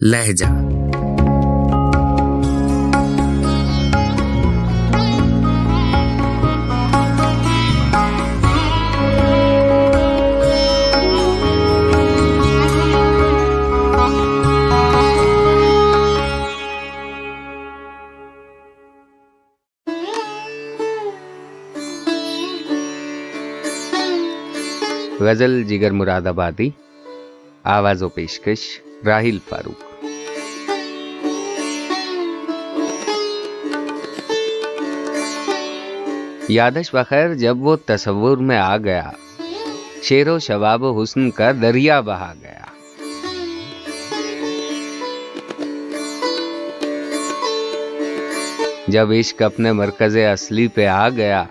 لہجہ۔ غزل جگر مراد آبادی آواز و پیشکش راہیل فاروق۔ یادش بخیر جب وہ تصور میں آ گیا۔ شیر و شباب و حسن کا دریا بہا گیا۔ جب عشق اپنے مرکز اصلی پہ آ گیا،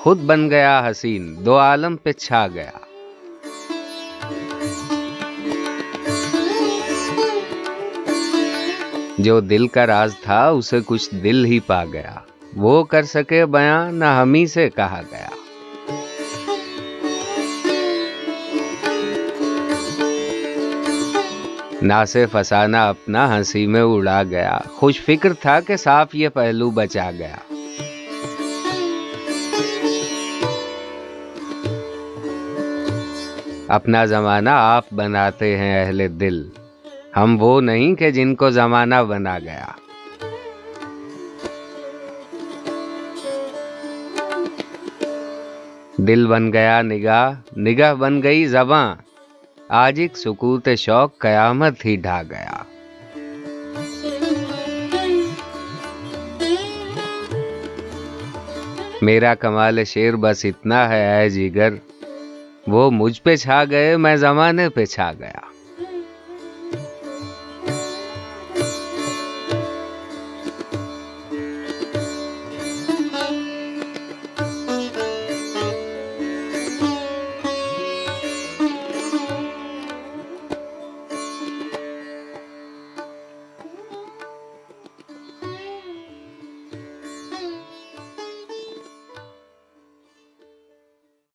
خود بن گیا حسین، دو عالم پہ چھا گیا۔ جو دل کا راز تھا، اسے کچھ دل ہی پا گیا۔ وہ کر سکے بیان نہ ہمیں سے کہا گیا۔ نہ سے فسانہ اپنا ہنسی میں اڑا گیا، خوش فکر تھا کہ صاف یہ پہلو بچا گیا۔ اپنا زمانہ آپ بناتے ہیں اہل دل۔ ہم وہ نہیں کہ جن کو زمانہ بنا گیا۔ دل بن گیا نگاہ نگاہ بن گئی زباں۔ آج ایک سکوت شوق قیامت ہی ڈھا گیا۔ میرا کمال شیر بس اتنا ہے، اے جگر۔ وہ مجھ پہ چھا گئے، میں زمانے پہ چھا گیا۔